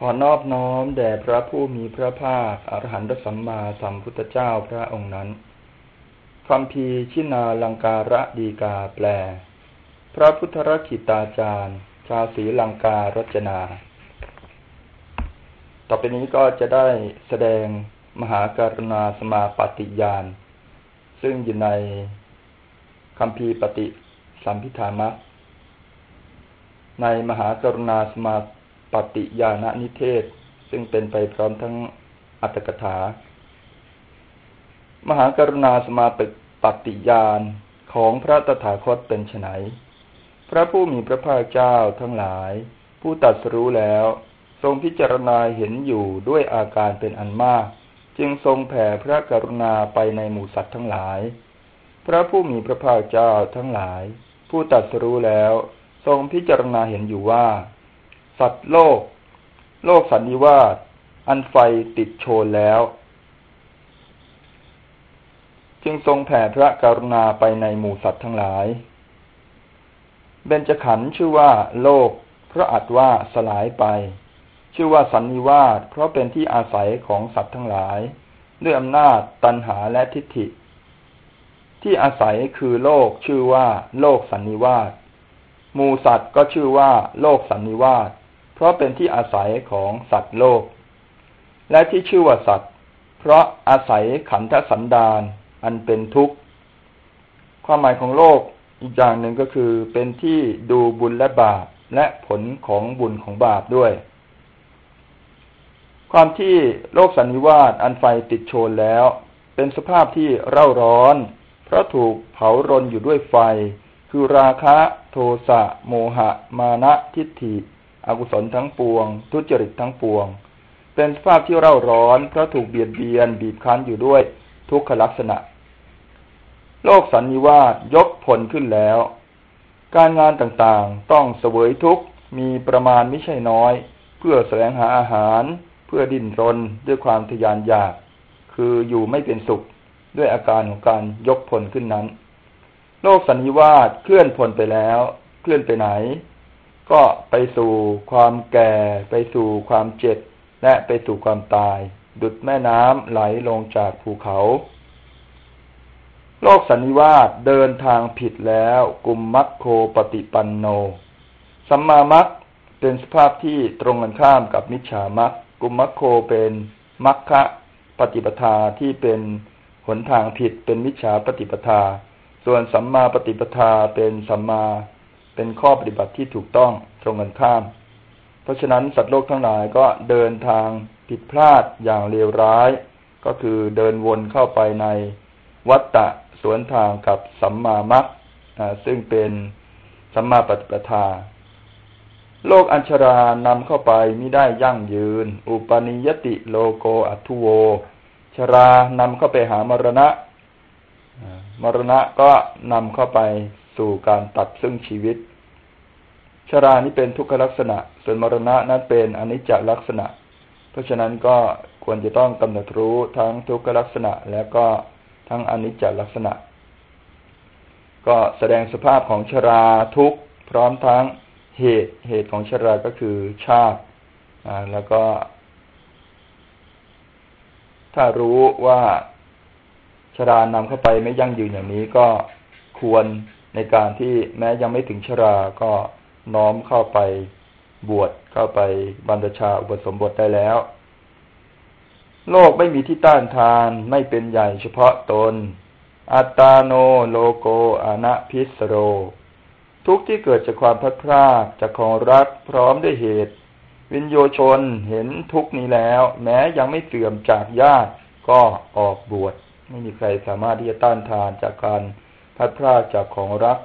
ขอนอบน้อมแด่พระผู้มีพระภาคอรหันตสัมมาสัมพุทธเจ้าพระองค์นั้นคำพีชินาลังการะดีกาแปล พระพุทธรคิตาจารย์ ชาวศรีลังการจนา ต่อไปนี้ก็จะได้แสดงมหาการณาสมาปฏิญาณ ซึ่งอยู่ในคำพีปฏิสัมพิธามะในมหากรุณาสมา ปฏิญาณนิเทศ ซึ่งเป็นไปพร้อมทั้งอัตถกถา มหากรุณาสมาปฏิญาณของพระตถาคตเป็นไนพระผู้มีพระภาคเจ้าทั้งหลาย ผู้ตัดสรู้แล้ว ทรงพิจารณาเห็นอยู่ด้วยอาการเป็นอันมาก จึงทรงแผ่พระกรุณาไปในหมู่สัตว์ทั้งหลาย พระผู้มีพระภาคเจ้าทั้งหลาย ผู้ตัดสรู้แล้ว ทรงพิจารณาเห็นอยู่ว่า สัตว์โลก โลกสันนิวาสอันไฟติดโชนแล้ว จึงทรงแผ่พระกรุณาไปในหมู่สัตว์ทั้งหลาย เบญจขันธ์ชื่อว่าโลก เพราะอัดว่าสลายไป ชื่อว่าสันนิวาสเพราะเป็นที่อาศัยของสัตว์ทั้งหลาย ด้วยอำนาจตันหาและทิฏฐิ ที่อาศัยคือโลกชื่อว่า โลกสันนิวาสหมูสัตว์ก็ชื่อว่า โลกสันนิวาส เพราะเป็นที่อาศัยของสัตว์โลก และที่ชื่อว่าสัตว์ เพราะอาศัยขันธสันดานอันเป็นทุกข์ ความหมายของโลกอีกอย่างหนึ่งก็คือเป็นที่ดูบุญและบาปและผลของบุญของบาปด้วย ความที่โลกสันนิวาสอันไฟติดโชนแล้ว เป็นสภาพที่เร่าร้อน เพราะถูกเผารนอยู่ด้วยไฟ คือราคะ โทสะ โมหะ มานะทิฏฐิ อกุศลทั้งปวง ทุจริตทั้งปวง เป็นสภาพที่เร่าร้อนเพราะถูกเบียดเบียนบีบคั้นอยู่ด้วยทุกขลักษณะ โลกสันนิวาสยกผลขึ้นแล้ว การงานต่างๆต้องเสวยทุกมีประมาณไม่ใช่น้อย เพื่อแสวงหาอาหาร เพื่อดิ้นรนด้วยความทยานอยาก คืออยู่ไม่เป็นสุขด้วยอาการของการยกผลขึ้นนั้น โลกสันนิวาสเคลื่อนผลไปแล้ว เคลื่อนไปไหน ก็ไปสู่ความแก่ ไปสู่ความเจ็บ และไปสู่ความตาย ดุดแม่น้ำไหลลงจากภูเขา โลกสันนิวาสเดินทางผิดแล้วกุมมัคโคปฏิปันโน สัมมามัคเป็นสภาพที่ตรงกันข้ามกับมิจฉามัคกุมมัคโคเป็นมัคคะปฏิปทาที่เป็นหนทางผิดเป็นมิจฉาปฏิปทา ส่วนสัมมาปฏิปทาเป็นสัมมา เป็นข้อปฏิบัติที่ถูกต้องตรงกันข้าม เพราะฉะนั้นสัตว์โลกทั้งหลายก็เดินทางผิดพลาดอย่างเลวร้าย ก็คือเดินวนเข้าไปในวัฏฏะสวนทางกับสัมมามัคซึ่งเป็นสัมมาปฏิปทา โลกอัญชรานำเข้าไปไมิได้ยั่งยืน อุปนิยติโลโกอัตุโว ชรานำเข้าไปหามรณะ มรณะก็นำเข้าไป สู่การตัดซึ่งชีวิต ชรานี้เป็นทุกขลักษณะ ส่วนมรณะนั้นเป็นอนิจจลักษณะ เพราะฉะนั้นก็ควรจะต้องกำหนดรู้ทั้งทุกขลักษณะและก็ทั้งอนิจจลักษณะ ก็แสดงสภาพของชราทุกพร้อมทั้งเหตุเหตุของชราก็คือชาติแล้วก็ ถ้ารู้ว่าชรานำเข้าไปไม่ยั่งยืนอย่างนี้ก็ควร ในการที่แม้ยังไม่ถึงชราก็น้อมเข้าไปบวชเข้าไปบรรพชาอุปสมบทได้แล้ว โลกไม่มีที่ต้านทานไม่เป็นใหญ่เฉพาะตน อัตาโนโลโกอนะพิสโร ทุกที่เกิดจากความพัดพลาดจากของรักพร้อมด้วยเหตุ วินโยชนเห็นทุกนี้แล้ว แม้ยังไม่เสื่อมจากญาติก็ออกบวชไม่มีใครสามารถที่จะต้านทานจากการ พัดพลาดจากของรัก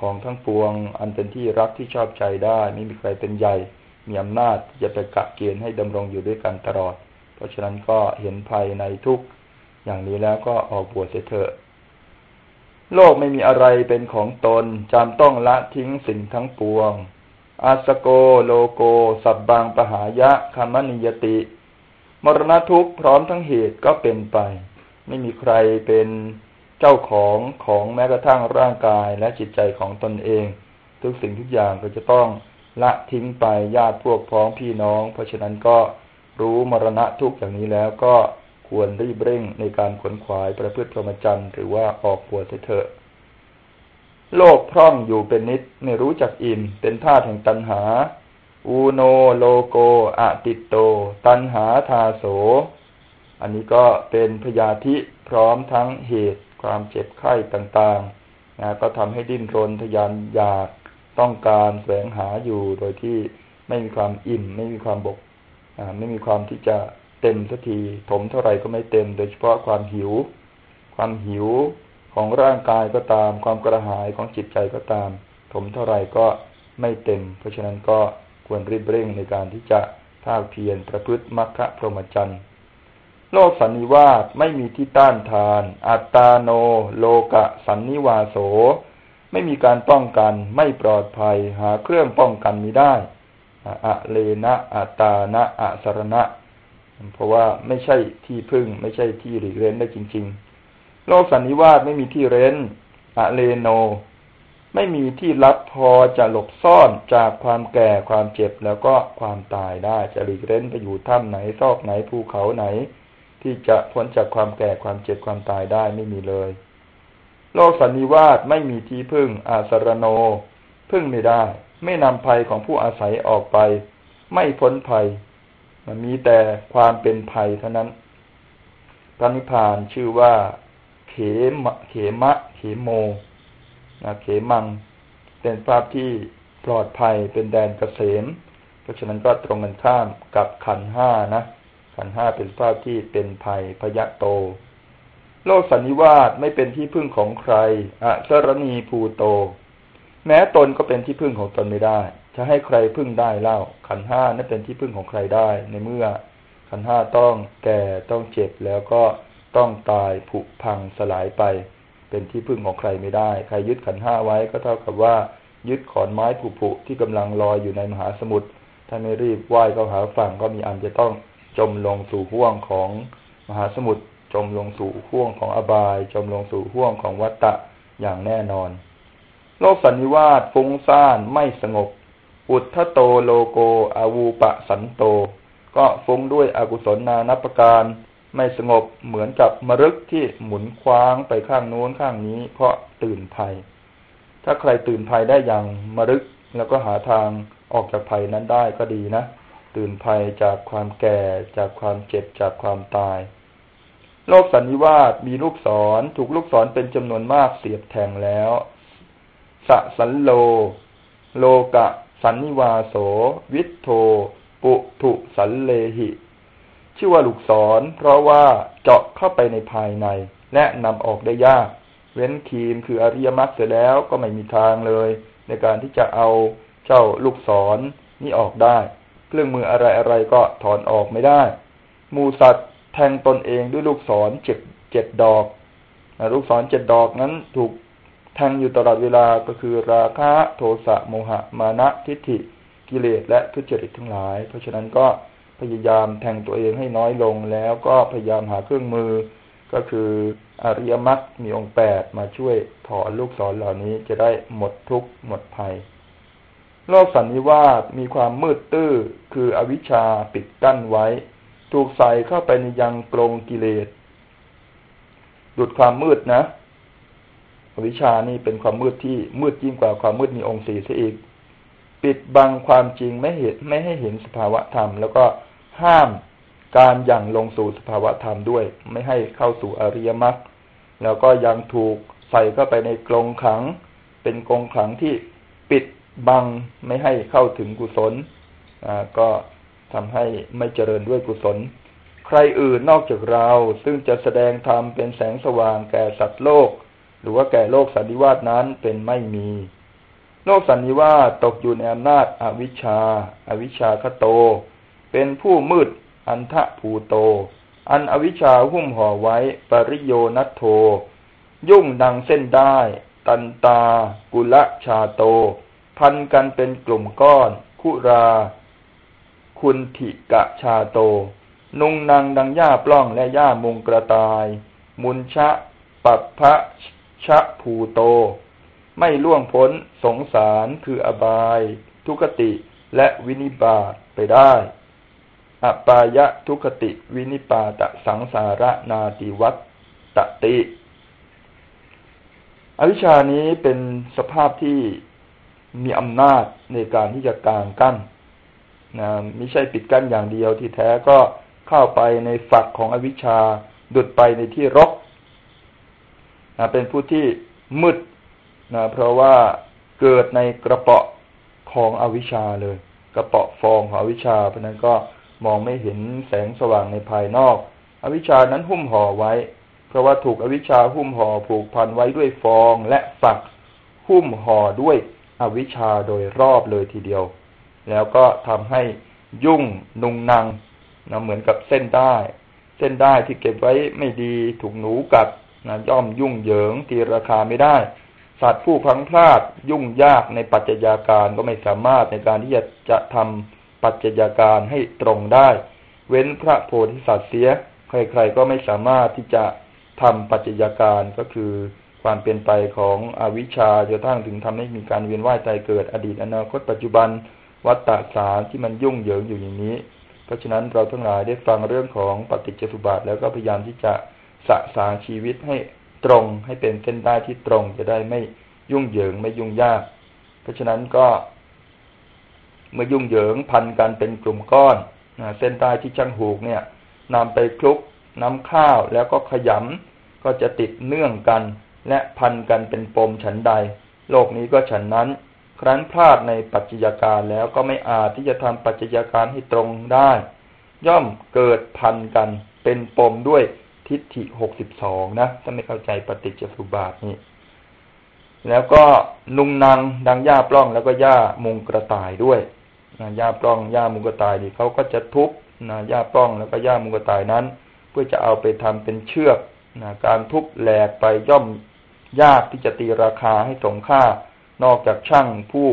ของทั้งปวง อันเป็นที่รักที่ชอบใจได้ ไม่มีใครเป็นใหญ่ มีอำนาจที่จะไปกะเกณฑ์ให้ดำรงอยู่ด้วยกันตลอด เพราะฉะนั้นก็เห็นภัยในทุกอย่างนี้แล้วก็ออกบวชเสถอะโลกไม่มีอะไรเป็นของตนจำต้องละทิ้งสิ่งทั้งปวง อาสโกโลโก สับบางปหายะคามนิยติ มรณะทุกพร้อมทั้งเหตุก็เป็นไป ไม่มีใครเป็น เจ้าของของแม้กระทั่งร่างกายและจิตใจของตนเอง ทุกสิ่งทุกอย่างก็จะต้องละทิ้งไปญาติพวกพ้องพี่น้อง เพราะฉะนั้นก็รู้มรณะทุกอย่างนี้แล้วก็ควรรีบเร่งในการขนขวายประพฤติพรหมจรรย์หรือว่าออกบวชเถอะโลกพร่องอยู่เป็นนิดไม่รู้จักอิ่มเป็นธาตุแห่งตัณหา อูโนโลโกอะติโต ตัณหาทาโส อันนี้ก็เป็นพยาธิพร้อมทั้งเหตุ ความเจ็บไข้ต่างๆนะก็ทำให้ดิ้นรนทยานอยากต้องการแสวงหาอยู่โดยที่ไม่มีความอิ่ม ไม่มีความบกไม่มีความที่จะเต็มสักทีถมเท่าไหร่ก็ไม่เต็ม โดยเฉพาะความหิว ความหิวของร่างกายก็ตาม ความกระหายของจิตใจก็ตาม ถมเท่าไหร่ก็ไม่เต็ม เพราะฉะนั้นก็ควรรีบเร่งในการที่จะภาคเพียรประพฤติมรรคพรหมจรรย์ โลกสันนิวาสไม่มีที่ต้านทาน อัตตาโน โลกะสันนิวาโส ไม่มีการป้องกัน ไม่ปลอดภัย หาเครื่องป้องกันมิได้อะเลนะอัตานะอะสรณะ เพราะว่าไม่ใช่ที่พึ่ง ไม่ใช่ที่หลีกเร้นได้จริง ๆ โลกสันนิวาสไม่มีที่เร้นอะเลโน ไม่มีที่ลับพอจะหลบซ่อนจากความแก่ความเจ็บแล้วก็ความตายได้จะหลีกเร้นไปอยู่ถ้ำไหนซอกไหนภูเขาไหน ที่จะพ้นจากความแก่ความเจ็บความตายได้ไม่มีเลย โลกสันนิวาสไม่มีที่พึ่งอาสรโน พึ่งไม่ได้ ไม่นำภัยของผู้อาศัยออกไป ไม่พ้นภัย มันมีแต่ความเป็นภัยเท่านั้นพระนิพพานชื่อว่า เขมเขมะ เขโมนะเขมัง เป็นภาพที่ปลอดภัยเป็นแดนเกษม เพราะฉะนั้นก็ตรงกันข้ามกับขันห้านะ ขันห้าเป็นภาพที่เป็นภัยพยะโต โลกสันนิวาสไม่เป็นที่พึ่งของใครอะสรณีภูโต แม้ตนก็เป็นที่พึ่งของตนไม่ได้ จะให้ใครพึ่งได้เล่า ขันห้านั้นเป็นที่พึ่งของใครได้ ในเมื่อ ขันห้าต้องแก่ต้องเจ็บแล้วก็ต้องตายผุพังสลายไป เป็นที่พึ่งของใครไม่ได้ ใครยึดขันห้าไว้ก็เท่ากับว่า ยึดขอนไม้ผุผุที่กำลังลอยอยู่ในมหาสมุทรถ้าไม่รีบว่ายเข้าหาฝั่งก็มีอันจะต้อง จมลงสู่ห่วงของมหาสมุทรจมลงสู่ห่วงของอบาย จมลงสู่ห่วงของวัตตะอย่างแน่นอน โลกสันนิวาสฟุ้งซ่านไม่สงบ อุทธโตโลโกอาวูปะสันโต ก็ฟุ้งด้วยอกุศลนานับประการ ไม่สงบเหมือนกับมรึกที่หมุนคว้างไปข้างโน้นข้างนี้เพราะตื่นภัย ถ้าใครตื่นภัยได้อย่างมรึกแล้วก็หาทางออกจากภัยนั้นได้ก็ดีนะ ตื่นภัยจากความแก่ จากความเจ็บจากความตาย โลกสันนิวาสมีลูกศร ถูกลูกศรเป็นจำนวนมากเสียบแทงแล้วสสันโล โลกะ สันนิวาโส วิทโท ปุถุสันเลหิ ชื่อว่าลูกศร เพราะว่าเจาะเข้าไปในภายใน และนำออกได้ยาก เว้นคีมคืออริยมรรคเสร็จแล้วก็ไม่มีทางเลย ในการที่จะเอาเจ้าลูกศรนนี้ออกได้ เครื่องมืออะไรอะไรก็ถอนออกไม่ได้ มูสัตว์แทงตนเองด้วยลูกศรเจ็ดเจ็ดดอกลูกศรเจ็ดดอกนั้นถูกแทงอยู่ตลอดเวลาก็คือราคะโทสะโมหะมานะทิฏฐิกิเลสและทุจริตทั้งหลาย เพราะฉะนั้นก็พยายามแทงตัวเองให้น้อยลงแล้วก็พยายามหาเครื่องมือ ก็คืออริยมรรคมีองค์แปดมาช่วยถอนลูกศรเหล่านี้จะได้หมดทุกข์หมดภัย โลกสันนิวาสมีความมืดตื้อคืออวิชชาปิดกั้นไว้ ถูกใส่เข้าไปในยังกรงกิเลสดุดความมืดนะ อวิชชานี่เป็นความมืดที่มืดยิ่งกว่าความมืดมีองค์สี่เสียอีก ปิดบังความจริงไม่เห็นไม่ให้เห็นสภาวะธรรม แล้วก็ห้ามการย่างลงสู่สภาวะธรรมด้วย ไม่ให้เข้าสู่อริยมรรคแล้วก็ยังถูกใส่เข้าไปในกรงขัง เป็นกรงขังที่ปิด บังไม่ให้เข้าถึงกุศลก็ทำให้ไม่เจริญด้วยกุศล ใครอื่นนอกจากเราซึ่งจะแสดงธรรมเป็นแสงสว่างแก่สัตว์โลก หรือว่าแก่โลกสันนิวาสนั้นเป็นไม่มี โลกสันนิวาสตกอยู่ในอำนาจอวิชชาอาวิชชาคโต เป็นผู้มืดอันทะภูโต อันอวิชชาหุ้มห่อไว้ปริโยนัทโท ยุ่งดังเส้นได้ ตันตา กุละชาโต พันกันเป็นกลุ่มก้อน คุรา คุณถิกะชาโต นุงนางดังหญ้าปล้องและหญ้ามุงกระตาย มุนชะ ปัปพะชะภูโต ไม่ล่วงพ้นสงสารคืออบาย ทุกติและวินิบาตไปได้อปายะทุกติวินิปาตสังสารนาติวัตตติ อวิชานี้เป็นสภาพที่ มีอำนาจในการที่จะกางกั้นนะไม่ใช่ปิดกั้นอย่างเดียวที่แท้ก็เข้าไปในฝักของอวิชชาดุดไปในที่รกนะเป็นผู้ที่มืดนะเพราะว่าเกิดในกระเปาะของอวิชชาเลย กระเปาะฟองของอวิชชาเพราะนั้นก็มองไม่เห็นแสงสว่างในภายนอก อวิชชานั้นหุ้มห่อไว้ เพราะว่าถูกอวิชชาหุ้มห่อผูกพันไว้ด้วยฟองและฝัก หุ้มห่อด้วย อวิชชาโดยรอบเลยทีเดียว แล้วก็ทำให้ยุ่งนุงนางนะเหมือนกับเส้นได้ เส้นได้ที่เก็บไว้ไม่ดีถูกหนูกัดนะย่อมยุ่งเหยิงตีราคาไม่ได้ สัตว์ผู้พังพลาดยุ่งยากในปัจจัยาการก็ไม่สามารถในการที่จะจะทำปัจจัยาการให้ตรงได้ เว้นพระโพธิสัตว์เสีย ใครๆก็ไม่สามารถที่จะทำปัจจัยาการก็คือ ความเป็นไปของอวิชชาจนทั้งถึงทำให้มีการเวียนว่ายตายเกิดอดีตอนาคตปัจจุบันวัฏฏะสารที่มันยุ่งเหยิงอยู่อย่างนี้ เพราะฉะนั้นเราทั้งหลายได้ฟังเรื่องของปฏิจจสุบาทแล้วก็พยายามที่จะสะสางชีวิตให้ตรงให้เป็นเส้นได้ที่ตรงจะได้ไม่ยุ่งเหยิงไม่ยุ่งยาก เพราะฉะนั้นก็ เมื่อยุ่งเหยิงพันกันเป็นกลุ่มก้อนเส้นได้ที่ช่างหูกเนี่ยนำไปคลุกน้ำข้าวแล้วก็ขยำก็จะติดเนื่องกัน และพันกันเป็นปมฉันใด โลกนี้ก็ฉันนั้น ครั้นพลาดในปัจจัยการแล้วก็ไม่อาจที่จะทำปัจจัยการให้ตรงได้ ย่อมเกิดพันกันเป็นปมด้วยทิฏฐิหกสิบสองนะถ้าไม่เข้าใจปฏิจจสุบาทนี่แล้วก็นุงนางดังหญ้าปล้องแล้วก็หญ้ามุงกระต่ายด้วยนะหญ้าปล้องหญ้ามุงกระต่ายนี่เขาก็จะทุบนะหญ้าปล้องแล้วก็หญ้ามุงกระต่ายนั้น เพื่อจะเอาไปทำเป็นเชือกนะการทุบแหลกไปย่อม ยากที่จะตีราคาให้สมค่า นอกจากช่างผู้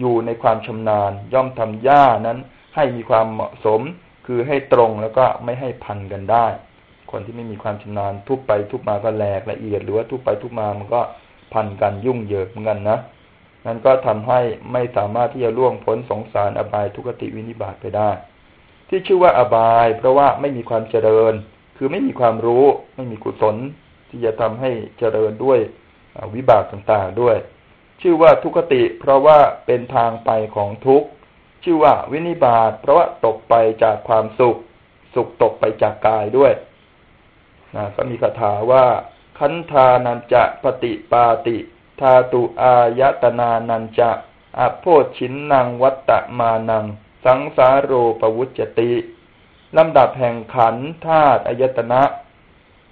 อยู่ในความชำนาญ ย่อมทำหญ้านั้นให้มีความเหมาะสม คือให้ตรงแล้วก็ไม่ให้พันกันได้ คนที่ไม่มีความชำนาญทุบไปทุบมาก็แหลกละเอียด หรือว่าทุบไปทุบมามันก็พันกันยุ่งเหยิงเหมือนกันนะนั้นก็ทำให้ไม่สามารถที่จะล่วงพ้นสงสารอบายทุกติวินิบาตไปได้ ที่ชื่อว่าอบาย เพราะว่าไม่มีความเจริญ คือไม่มีความรู้ ไม่มีกุศล ที่จะทำให้เจริญด้วย วิบากต่างๆด้วย ชื่อว่าทุกติ เพราะว่าเป็นทางไปของทุกชื่อว่าวินิบาตเพราะว่าตกไปจากความสุข สุขตกไปจากกายด้วยนะก็มีคาถาว่า คันธานันจะปฏิปาติธาตุอายตนานันจะอโพชินนางวัตตะมานัง สังสาโรปวุจติลำดับแห่งขันธาตุอายตนะ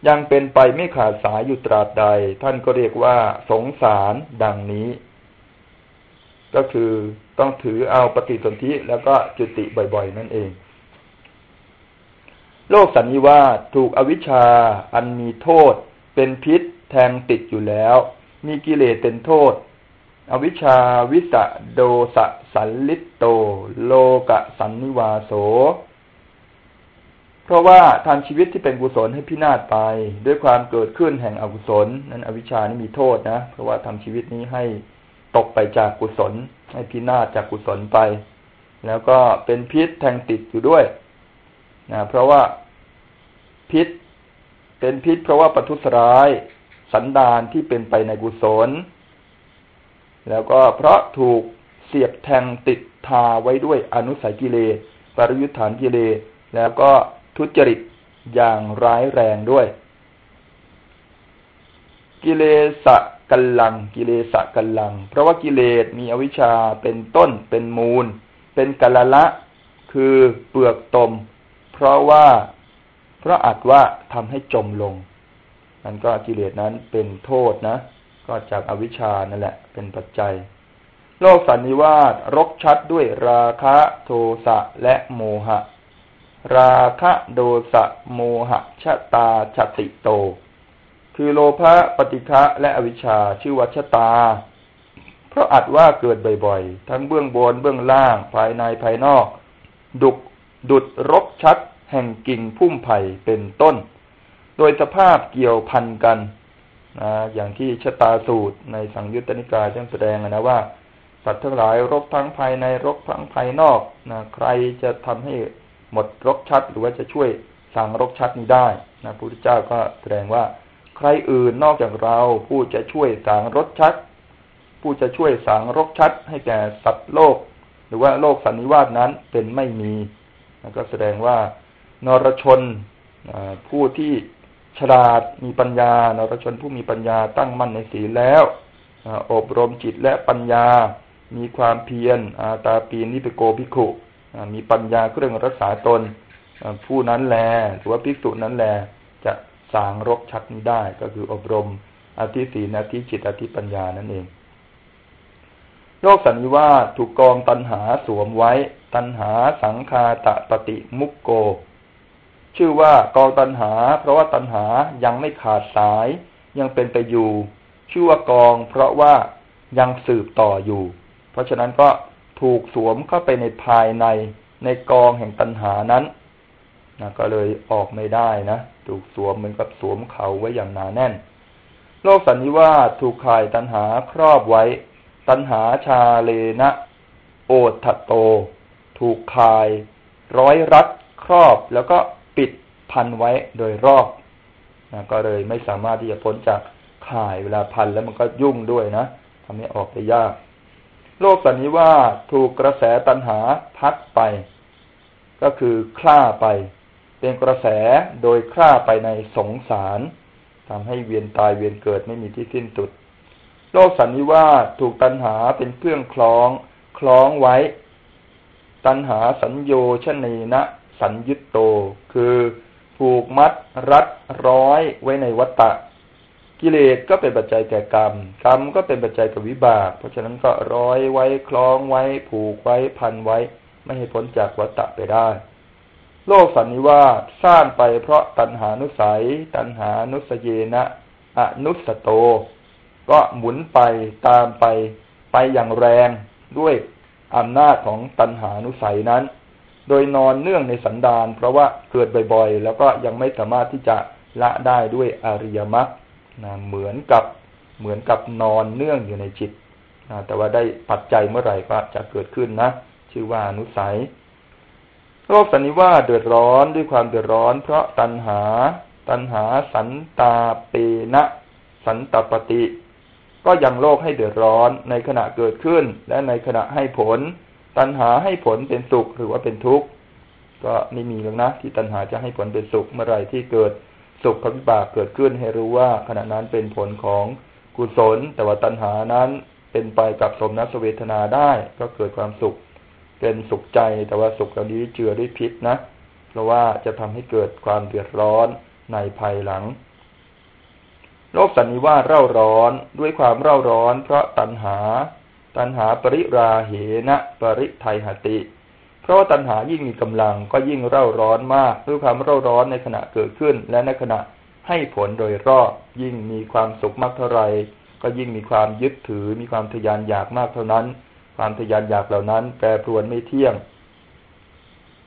ยังเป็นไปไม่ขาดสายอยู่ตราบใด ท่านก็เรียกว่าสงสารดังนี้ ก็คือต้องถือเอาปฏิสนธิแล้วก็จุติบ่อยๆ นั่นเอง โลกสันนิวาสถูกอวิชชา อันมีโทษ เป็นพิษ แทงติดอยู่แล้ว มีกิเลสเป็นโทษ อวิชชาวิสะโดสะสันลิตโต โลกะสันนิวาโส เพราะว่าทำชีวิตที่เป็นกุศลให้พินาศไป ด้วยความเกิดขึ้นแห่งอกุศล นั้นอวิชชานี่มีโทษนะ เพราะว่าทำชีวิตนี้ให้ตกไปจากกุศล ให้พินาศจากกุศลไป แล้วก็เป็นพิษแทงติดอยู่ด้วยนะเพราะว่าพิษเป็นพิษ เพราะว่าปัทุสร้ายสันดานที่เป็นไปในกุศล แล้วก็เพราะถูกเสียบแทงติดทาไว้ด้วยอนุสัยกิเลสปริยุทธานกิเลสแล้วก็ ทุจริตอย่างร้ายแรงด้วย กิเลสกัลลัง กิเลสกัลลัง เพราะว่ากิเลสมีอวิชชาเป็นต้นเป็นมูล เป็นกัลละ คือเปลือกตม เพราะว่าเพราะอาจว่าทำให้จมลงนั่นก็กิเลสนั้นเป็นโทษนะ ก็จากอวิชชานั่นแหละ เป็นปัจจัย โลกสันนิวาสรกชัดด้วยราคะโทสะและโมหะ ราคะโดสะโมหะชะตาชติโต คือโลภะปฏิฆะและอวิชชาชื่อวัชตา เพราะอัดว่าเกิดบ่อยๆ ทั้งเบื้องบนเบื้องล่างภายในภายนอก ดุกดุดรกชัด แห่งกิ่งพุ่มไผ่เป็นต้น โดยสภาพเกี่ยวพันกันนะอย่างที่ชะตาสูตรในสังยุตตนิกายท่านแสดงนะว่าสสัตว์ทั้งหลายรกทั้งภายในรกทั้งภายนอกนะใครจะทำให้ หมดรกชัดหรือว่าจะช่วยสั่งรกชัดนี้ได้นะพระพุทธเจ้าก็แสดงว่าใครอื่นนอกจากเราผู้จะช่วยสั่งรกชัด ผู้จะช่วยสั่งรกชัด ให้แก่สัตว์โลก หรือว่าโลกสันนิวาสนั้นเป็นไม่มีนะก็แสดงว่านรชนผู้ที่ฉลาดมีปัญญานรชนผู้มีปัญญาตั้งมั่นในศีลแล้วอบรมจิตและปัญญา มีความเพียรอาตาปีนิปโกภิกขุ มีปัญญาเครื่องรักษาตนผู้นั้นแลหรือว่าภิกษุนั้นแลจะสางรกชัดนี้ได้ ก็คืออบรมอธิศีนอธิจิตอธิปัญญานั่นเองโลกสันนิวาสถูกกองตันหาสวมไว้ ตันหาสังคาตะปฏิมุกโก ชื่อว่ากองตันหา เพราะว่าตันหายังไม่ขาดสายยังเป็นไปอยู่ ชื่อว่ากอง เพราะว่ายังสืบต่ออยู่ เพราะฉะนั้นก็ ถูกสวมเข้าไปในภายในในกองแห่งตันหานั้นนะก็เลยออกไม่ได้นะถูกสวมเหมือนกับสวมเขาไว้อย่างหนาแน่น โลกสันนิวาสถูกข่ายตันหาครอบไว้ ตันหาชาเลนะ โอทัตโต ถูกข่าย ร้อยรัดครอบแล้วก็ปิดพันไว้โดยรอบนะก็เลยไม่สามารถที่จะพ้นจากข่ายเวลาพันแล้วมันก็ยุ่งด้วยนะทำให้ออกไปยาก โลกสันนิวาสถูกกระแสตันหาพัดไป ก็คือคล้าไป เป็นกระแสโดยคร่าไปในสงสารทำให้เวียนตายเวียนเกิดไม่มีที่สิ้นสุด โลกสันนิวาสถูกตัณหาเป็นเครื่องคล้อง คล้องไว้ ตัณหาสัญโยชนีนะสัญยุตโต คือผูกมัดรัดร้อยไว้ในวัตตะ กิเลสก็เป็นปัจจัยแก่กรรม กรรมก็เป็นปัจจัยกับวิบาก เพราะฉะนั้นก็ร้อยไว้คล้องไว้ ผูกไว้พันไว้ ไม่ให้พ้นจากวัตตะไปได้ โลกสันนิวาสสร้างไปเพราะตัณหานุสัย ตัณหานุสเยนะอนุสโต ก็หมุนไปตามไปไปอย่างแรงด้วยอำนาจของตัณหานุสัยนั้น โดยนอนเนื่องในสันดานเพราะว่าเกิดบ่อยๆ แล้วก็ยังไม่สามารถที่จะละได้ด้วยอริยมรรค นะเหมือนกับเหมือนกับนอนเนื่องอยู่ในจิตนะแต่ว่าได้ปัจจัยเมื่อไหร่ก็จะเกิดขึ้นนะชื่อว่านุสัยโลกสันนิวาเดือดร้อนด้วยความเดือดร้อน เพราะตัณหา ตัณหาสันตาเปนะ สันตปฏิ ก็ยังโลกให้เดือดร้อนในขณะเกิดขึ้น และในขณะให้ผล ตัณหาให้ผลเป็นสุขหรือว่าเป็นทุกข์ก็ไม่มีหรอกนะ ที่ตัณหาจะให้ผลเป็นสุขเมื่อไรที่เกิด สุขวิบากเกิดขึ้นให้รู้ว่าขณะนั้นเป็นผลของกุศล แต่ว่าตัณหานั้นเป็นไปกับสมนัสเวทนาได้ ก็เกิดความสุข เป็นสุขใจแต่ว่าสุขเหล่านี้เจือด้วยพิษนะ เพราะว่าจะทำให้เกิดความเดือดร้อนในภายหลังโลกสันนิวาสเร่าร้อนด้วยความเร่าร้อน เพราะตัณหา ตัณหาปริราเหนะ ปริไทหติ เพราะตัณหายิ่งมีกำลังก็ยิ่งเร่าร้อนมากด้วยความเร่าร้อนในขณะเกิดขึ้น และในขณะให้ผลโดยรอบยิ่งมีความสุขมากเท่าไรก็ยิ่งมีความยึดถือ มีความทยานอยากมากเท่านั้น ความทยานอยากเหล่านั้นแปรปรวนไม่เที่ยง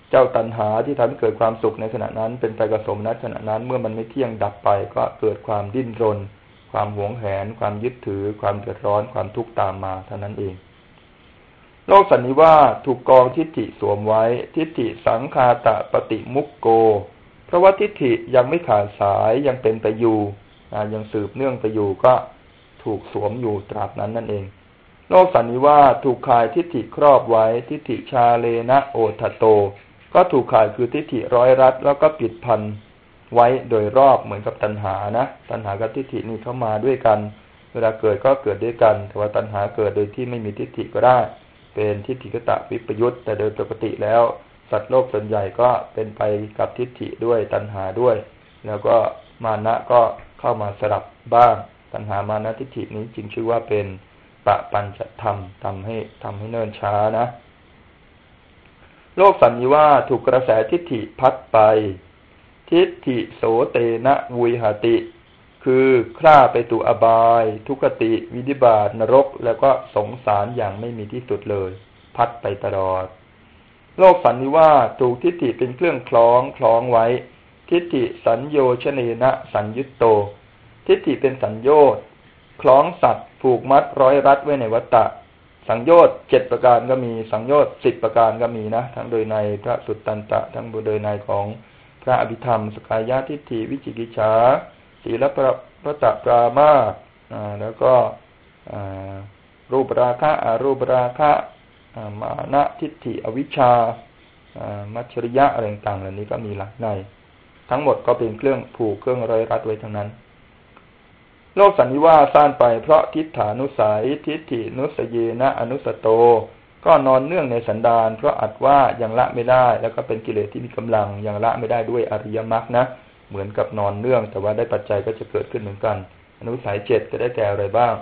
เจ้าตัณหาที่ทำให้เกิดความสุขในขณะนั้น เป็นไปกระสมนัขณะนั้นเมื่อมันไม่เที่ยงดับไป ก็เกิดความดิ้นรน ความหวงแหน ความยึดถือ ความเดือดร้อน ความทุกข์ตามมาเท่านั้นเอง โลกสันนิวาถูกกองทิฏฐิสวมไว้ ทิฏฐิสังคาตะปฏิมุกโก เพราะว่าทิฏฐิยังไม่ขาดสายยังเป็นไปอยู่ยังสืบเนื่องไปอยู่ก็ถูกสวมอยู่ตราบนั้นนั่นเอง โลกสันนิวาถูกขายทิฏฐิครอบไว้ ทิฏฐิชาเลนะโอทโต ก็ถูกขายคือทิฏฐิร้อยรัดแล้วก็ปิดพันไว้โดยรอบเหมือนกับตัณหานะ ตัณหากับทิฏฐินี่เข้ามาด้วยกัน เวลาเกิดก็เกิดด้วยกัน แต่ว่าตัณหาเกิดโดยที่ไม่มีทิฏฐิก็ได้ เป็นทิฏฐิกตะวิปยุตแต่โดยปกติแล้ว สัตว์โลกส่วนใหญ่ก็เป็นไปกับทิฏฐิด้วยตัณหาด้วย แล้วก็มานะก็เข้ามาสลับบ้าง ตัณหามานะทิฏฐินี้จึงชื่อว่าเป็นปะปัญจะทำทำให้ทำให้เนิ่นช้านะ โลกสันนิว่าถูกกระแสทิฏฐิพัดไป ทิฏฐิโสเตนะวุยหติ คือคล้าไปตูอบาย ทุกติ วิธิบาตนรก แล้วก็สงสารอย่างไม่มีที่สุดเลย พัดไปตลอด โลกสันนิวาถูกทิฏฐิเป็นเครื่องคล้องคล้องไว้ ทิฏฐิสัญโยชเนนะสัญยุตโต ทิฏฐิเป็นสัญโยชน์คล้องสัตว์ผูกมัดร้อยรัดไว้ในวัตตะ สังโยชน์เจ็ดประการก็มีสังโยชน์สิบประการก็มีนะ ทั้งโดยในพระสุตตันตะ ทั้งโดยในของพระอภิธรรมสกายาทิฏฐิวิจิกิจฉา ศีลประพระจักรามาแล้วก็รูปราคะอรูปราคะมานะทิฏฐิอวิชชามัชริยะอะไรต่างๆเหล่านี้ก็มีหลักใน ทั้งหมดก็เป็นเครื่องผูกเครื่องร้อยรัดไว้ทั้งนั้น โลกสันนิวาสร้างไปเพราะทิฏฐานุสัย ทิฏฐินุสเยนะอนุสโต ก็นอนเนื่องในสันดานเพราะอัดว่ายังละไม่ได้ แล้วก็เป็นกิเลสที่มีกำลังยังละไม่ได้ด้วยอริยมรรคนะ เหมือนกับนอนเนื่อง แต่ว่าได้ปัจจัยก็จะเกิดขึ้นเหมือนกัน อนุสัยเจ็ดจะได้แก่อะไรบ้าง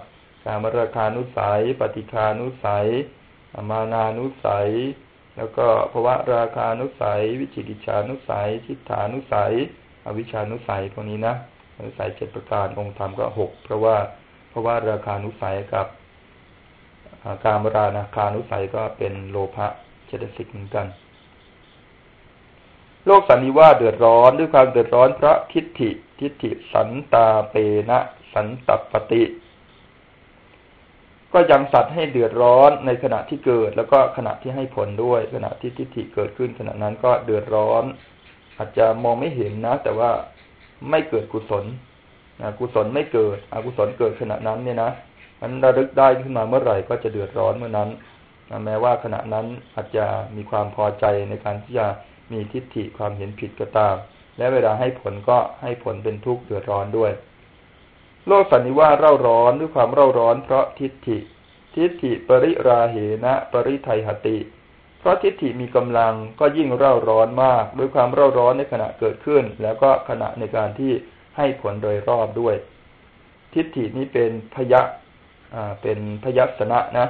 การมราคานุสัย ปฏิคานุสัยมานานุสัย แล้วก็ภวะราคานุสัย วิจิกิจานุสัยทิฏฐานุสัย อวิชานุสัยพวกนี้นะอนุสัยเจ็ดประการองค์ธรรมก็หกเพราะว่าเพราะว่าราคานุสัยกับการมรานาคานุสัยก็เป็นโลภะเจตสิกเหมือนกัน โลกสันนิวาเดือดร้อนด้วยความเดือดร้อนเพราะทิฏฐิทิฏฐิสันตาเปนะสันตปฏิ ก็ยังสัตว์ให้เดือดร้อนในขณะที่เกิด แล้วก็ขณะที่ให้ผลด้วย ขณะที่ทิฏฐิเกิดขึ้นขณะนั้นก็เดือดร้อน อาจจะมองไม่เห็นนะ แต่ว่าไม่เกิดกุศลนะกุศลไม่เกิดอกุศลเกิดขณะนั้นเนี่ยนะมันระลึกได้ขึ้นมาเมื่อไหร่ก็จะเดือดร้อนเมื่อนั้นนะแม้ว่าขณะนั้นอาจจะมีความพอใจในการที่จะ มีทิฏฐิความเห็นผิดก็ตาม และเวลาให้ผลก็ให้ผลเป็นทุกข์เดือดร้อนด้วย โลกสันนิวาเร่าร้อนด้วยความเร่าร้อน เพราะทิฏฐิ ทิฏฐิปริราเหนะ ปริไทหติ เพราะทิฏฐิมีกำลังก็ยิ่งเร่าร้อนมาก ด้วยความเร่าร้อนในขณะเกิดขึ้น แล้วก็ขณะในการที่ให้ผลโดยรอบด้วย ทิฏฐินี้เป็นพยะอ่าเป็นพยัสนะนะ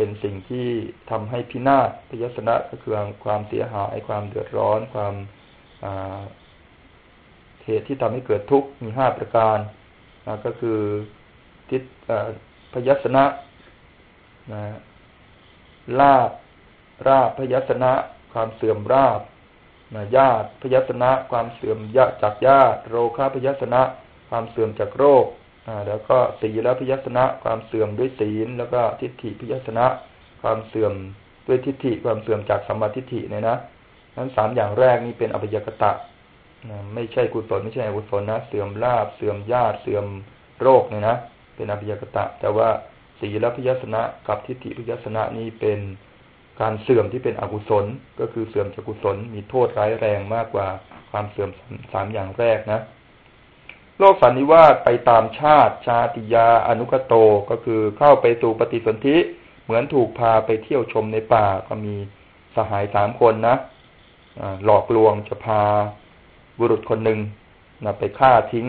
เป็นสิ่งที่ทำให้พินาศพยัสนะก็คือความเสียหายความเดือดร้อนความเหตุที่ทำให้เกิดทุกข์มีห้าประการก็คือทิศพยัสนะนะลาบราบพยัสนะความเสื่อมราบนะญาติพยัสนะความเสื่อมยะจากญาติโรคาพยัสนะความเสื่อมจากโรค แล้วก็ศีลพยัสนะความเสื่อมด้วยศีล แล้วก็ทิฏฐิพยัสนะความเสื่อมด้วยทิฏฐิความเสื่อมจากสัมมาทิฏฐิเนี่ยนะนั้นสามอย่างแรกนี่เป็นอภิยกตะไม่ใช่กุศลไม่ใช่อกุศลนะเสื่อมลาบเสื่อมญาติเสื่อมโรคเนี่ยนะเป็นอภิยกตะ แต่ว่าศีลพยัสนะกับทิฏฐิพยัสนะนี้เป็นการเสื่อมที่เป็นอกุศล ก็คือเสื่อมจากกุศลมีโทษร้ายแรงมากกว่าความเสื่อมสามอย่างแรกนะ โลกสันนิวาสไปตามชาติชาติยาอนุกโตก็คือเข้าไปสู่ปฏิสนธิเหมือนถูกพาไปเที่ยวชมในป่าก็มีสหายสามคนนะหลอกลวงจะพาบุรุษคนหนึ่งนะไปฆ่าทิ้ง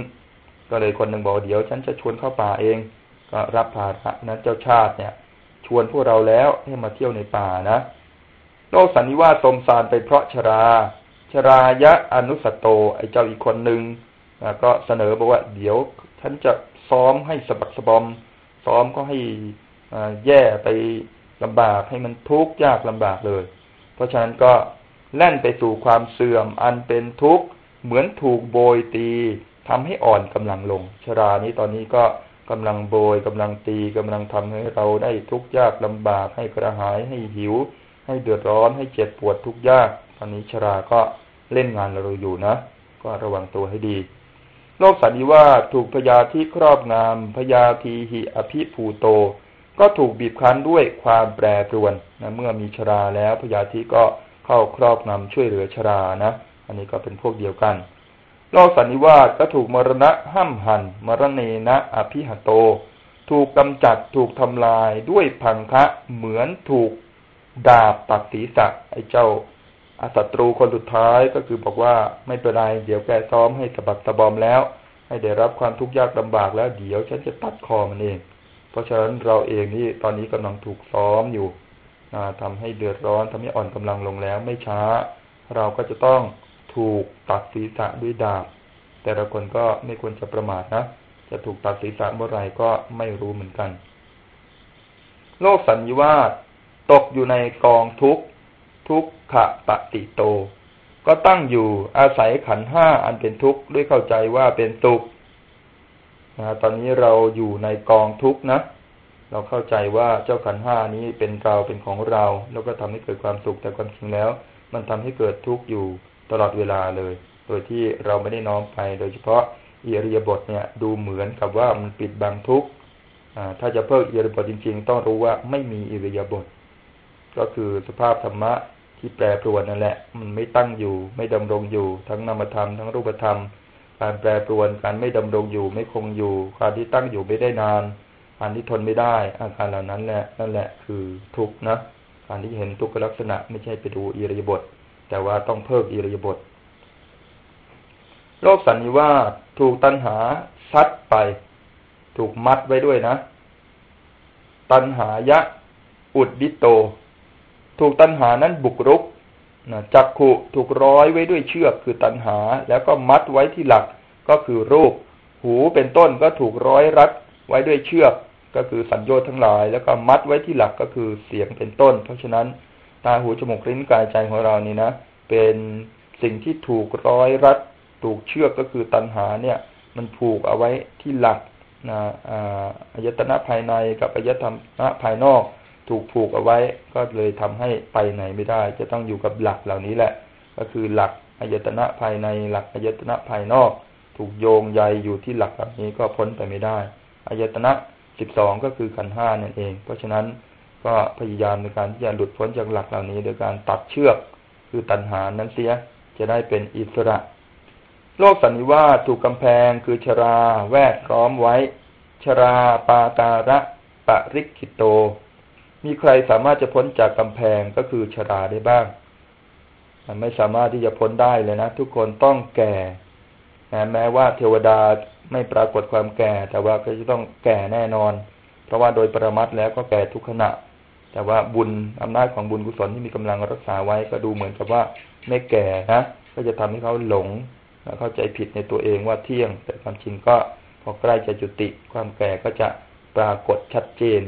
ก็เลยคนหนึ่งบอกเดี๋ยวฉันจะชวนเข้าป่าเอง ก็รับภาระนะเจ้าชาติเนี่ย ชวนพวกเราแล้วให้มาเที่ยวในป่านะโลกสันนิวาสมสารไปเพราะชรา ชรายะอนุสตโตไอเจ้าอีกคนหนึ่ง ก็เสนอบอกว่าเดี๋ยวฉันจะซ้อมให้สะบักสะบอม ซ้อมก็ให้แย่ไปลำบากให้มันทุกข์ยากลำบากเลย เพราะฉะนั้นก็แล่นไปสู่ความเสื่อมอันเป็นทุกข์เหมือนถูกโบยตีทำให้อ่อนกำลังลง ชรานี้ตอนนี้ก็กำลังโบยกำลังตีกำลังทำให้เราได้ทุกข์ยากลำบาก ให้กระหายให้หิว ให้เดือดร้อนให้เจ็บปวดทุกข์ยาก ตอนนี้ชราก็เล่นงานเราอยู่นะ ก็ระวังตัวให้ดี โลกสันนิวาสถูกพยาธิครอบงามพยาธีหิอภิภูโต ก็ถูกบีบคั้นด้วยความแปรปรวนนะเมื่อมีชราแล้วพยาธิก็เข้าครอบงำช่วยเหลือชรานะ อันนี้ก็เป็นพวกเดียวกัน โลกสันนิวาสก็ถูกมรณะห้ำหันมรณนนะอภิหโต ถูกกำจัดถูกทำลายด้วยพังคะเหมือนถูกดาบปักศีรษะไอ้เจ้า ศัตรูคนสุดท้ายก็คือบอกว่าไม่เป็นไรเดี๋ยวแกซ้อมให้สะบักสะบอมแล้ว ให้ได้รับความทุกข์ยากลำบากแล้วเดี๋ยวฉันจะตัดคอมันเอง เพราะฉะนั้นเราเองนี่ตอนนี้กำลังถูกซ้อมอยู่ทำให้เดือดร้อนทำให้อ่อนกำลังลงแล้วไม่ช้า เราก็จะต้องถูกตัดศีรษะด้วยดาบ แต่ละคนก็ไม่ควรจะประมาทนะจะถูกตัดศีรษะเมื่อไรก็ไม่รู้เหมือนกัน โลกสัญญวาสตกอยู่ในกองทุกข ทุกขะปฏิโต ก็ตั้งอยู่อาศัยขันห้าอันเป็นทุกข์ด้วยเข้าใจว่าเป็นสุขนะตอนนี้เราอยู่ในกองทุกข์นะ เราเข้าใจว่าเจ้าขันห้านี้เป็นเราเป็นของเรา แล้วก็ทำให้เกิดความสุขแต่ความจริงแล้ว มันทำให้เกิดทุกข์อยู่ตลอดเวลาเลย โดยที่เราไม่ได้น้อมไป โดยเฉพาะอิริยาบถเนี่ย ดูเหมือนกับว่ามันปิดบังทุกข์ถ้าจะเพิ่มอิริยาบถจริง ๆ ต้องรู้ว่าไม่มีอิริยาบถก็คือสภาพธรรมะ ที่แปรปรวนนั่นแหละ มันไม่ตั้งอยู่ ไม่ดำรงอยู่ ทั้งนามธรรมทั้งรูปธรรม การแปรปรวนการไม่ดำรงอยู่ ไม่คงอยู่การที่ตั้งอยู่ไม่ได้นานการที่ทนไม่ได้ อาการเหล่านั้นแหละนั่นแหละคือทุกข์นะการที่เห็นทุกขลักษณะไม่ใช่ไปดูอิริยาบถแต่ว่าต้องเพิ่มอิริยาบถโลกสันนิวาสถูกตัณหาซัดไป ถูกมัดไว้ด้วยนะ ตัณหายะ อุดดิโต ถูกตัณหานั้นบุกรุกนะจักขุถูกร้อยไว้ด้วยเชือกคือตัณหา แล้วก็มัดไว้ที่หลักก็คือรูป หูเป็นต้นก็ถูกร้อยรัดไว้ด้วยเชือกก็คือสัญญาทั้งหลาย แล้วก็มัดไว้ที่หลักก็คือเสียงเป็นต้น เพราะฉะนั้นตาหูจมูกลิ้นกายใจของเรานี่นะ เป็นสิ่งที่ถูกร้อยรัด ถูกเชือกก็คือตัณหาเนี่ย มันผูกเอาไว้ที่หลักนะอายตนะภายในกับอายตนะภายนอก ถูกผูกเอาไว้ ก็เลยทำให้ไปไหนไม่ได้ จะต้องอยู่กับหลักเหล่านี้แหละ ก็คือหลักอายตนะภายในหลักอายตนะภายนอก ถูกโยงใยอยู่ที่หลักเหล่านี้ก็พ้นไปไม่ได้อายตนะสิบสองก็คือขันห้านั่นเอง เพราะฉะนั้นก็พยายามในการที่จะหลุดพ้นจากหลักเหล่านี้ โดยการตัดเชือกคือตัณหานั้นเสียจะได้เป็นอิสระ โลกสันนิวาสถูกกำแพงคือชรา แวดล้อมไว้ ชราปาการะปะริกิโต มีใครสามารถจะพ้นจากกำแพงก็คือชราได้บ้างมันไม่สามารถที่จะพ้นได้เลยนะ ทุกคนต้องแก่แม้ว่าเทวดาไม่ปรากฏความแก่ แต่ว่าก็จะต้องแก่แน่นอน เพราะว่าโดยประมัดแล้วก็แก่ทุกขณะ แต่ว่าบุญอำนาจของบุญกุศลที่มีกำลังรักษาไว้ก็ดูเหมือนกับว่าไม่แก่นะก็จะทำให้เขาหลงเข้าใจผิดในตัวเองว่าเที่ยง แต่ความจริงก็พอใกล้จะจุติความแก่ก็จะปรากฏชัดเจน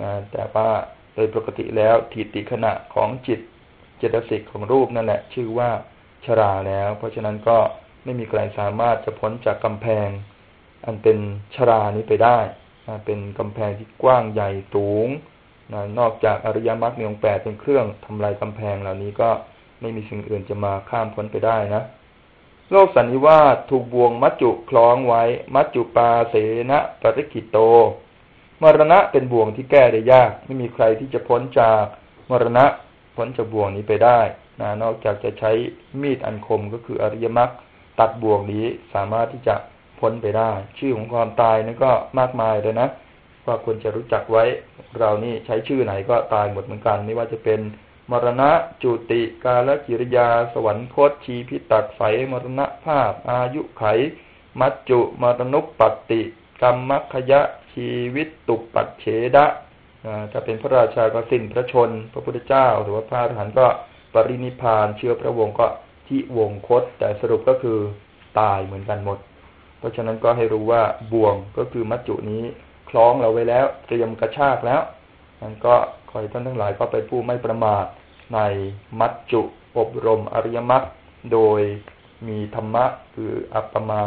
นะแต่ว่าโดยปกติแล้วทิฏฐิขณะของจิตเจตสิกของรูปนั่นแหละ ชื่อว่าชราแล้ว เพราะฉะนั้นก็ไม่มีใครสามารถจะพ้นจากกำแพง อันเป็นชรานี้ไปได้เป็นกำแพงที่กว้างใหญ่สูงนอกจากอริยมรรคมีองค์แปดเป็นเครื่องทำลายกำแพงเหล่านี้ก็ไม่มีสิ่งอื่นจะมาข้ามพ้นไปได้นะโลกสันนิวาสถูกบ่วงมัจจุคล้องไว้ มัจจุปาเสนะปริกิโต มรณะเป็นบ่วงที่แก้ได้ยาก ไม่มีใครที่จะพ้นจากมรณะพ้นจากบ่วงนี้ไปได้นะนอกจากจะใช้มีดอันคมก็คืออริยมรรคตัดบ่วงนี้สามารถที่จะพ้นไปได้ ชื่อของความตายนั้นก็มากมายเลยนะว่าควรจะรู้จักไว้ เรานี่ใช้ชื่อไหนก็ตายหมดเหมือนกัน ไม่ว่าจะเป็นมรณะจุติกาลกิริยา สวรรคตชีพิตัดไฟมรณะภาพ อายุไข มัจจุมรณุปปติ กรรมขยะ ชีวิตตุปัจเฉดะถ้าเป็นพระราชาก็สิ้นพระชน พระพุทธเจ้าหรือว่าพระอรหันต์ก็ปรินิพานเชื้อพระวงศ์ก็ที่วงคต แต่สรุปก็คือตายเหมือนกันหมด เพราะฉะนั้นก็ให้รู้ว่าบ่วงก็คือมัจจุนี้คล้องเราไว้แล้ว เตรียมกระชากแล้วนั้นก็ขอให้ท่านทั้งหลายก็ไปผู้ไม่ประมาทในมัจจุอบรมอริยมรรคโดยมีธรรมะคืออัปปมา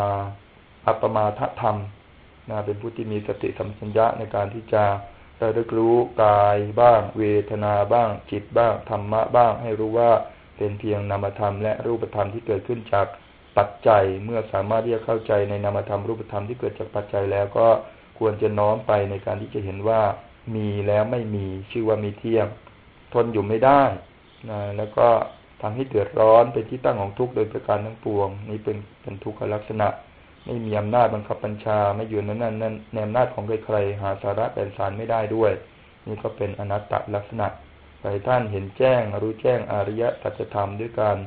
อัปปมาทธรรม นะเป็นผู้ที่มีสติสัมปชัญญะในการที่จะระลึกรู้กายบ้าง เวทนาบ้าง จิตบ้างธรรมะบ้าง ให้รู้ว่าเป็นเพียงนามธรรมและรูปธรรมที่เกิดขึ้นจากปัจจัยเมื่อสามารถที่จะเข้าใจในนามธรรมรูปธรรมที่เกิดจากปัจจัยแล้วก็ควรจะน้อมไปในการที่จะเห็นว่ามีแล้วไม่มีชื่อว่ามีเที่ยงทนอยู่ไม่ได้นะแล้วก็ทำให้เดือดร้อนเป็นที่ตั้งของทุกข์โดยประการทั้งปวง นี่เป็นเป็นทุกขลักษณะ ไม่มีอำนาจบังคับบัญชา ไม่อยู่นั้นนั่นนั่นในอำนาจของใครๆหาสาระแก่นสารไม่ได้ด้วย นี่ก็เป็นอนัตตลักษณะหลายท่านเห็นแจ้ง รู้แจ้งอริยสัจธรรมด้วยการ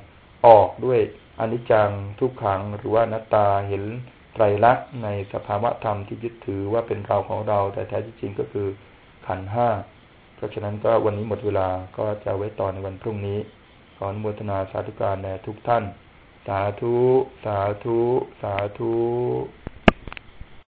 ออกด้วยอนิจจังทุกขังหรือว่านัตตาเห็นไตรลักษณ์ในสภาวะธรรมที่ยึดถือว่าเป็นเราของเรา แต่แท้จริงก็คือขันห้าเพราะฉะนั้นก็วันนี้หมดเวลาก็จะไว้ต่อในวันพรุ่งนี้ ขออนุโมทนาสาธุการแด่ทุกท่าน สาธุ สาธุ สาธุ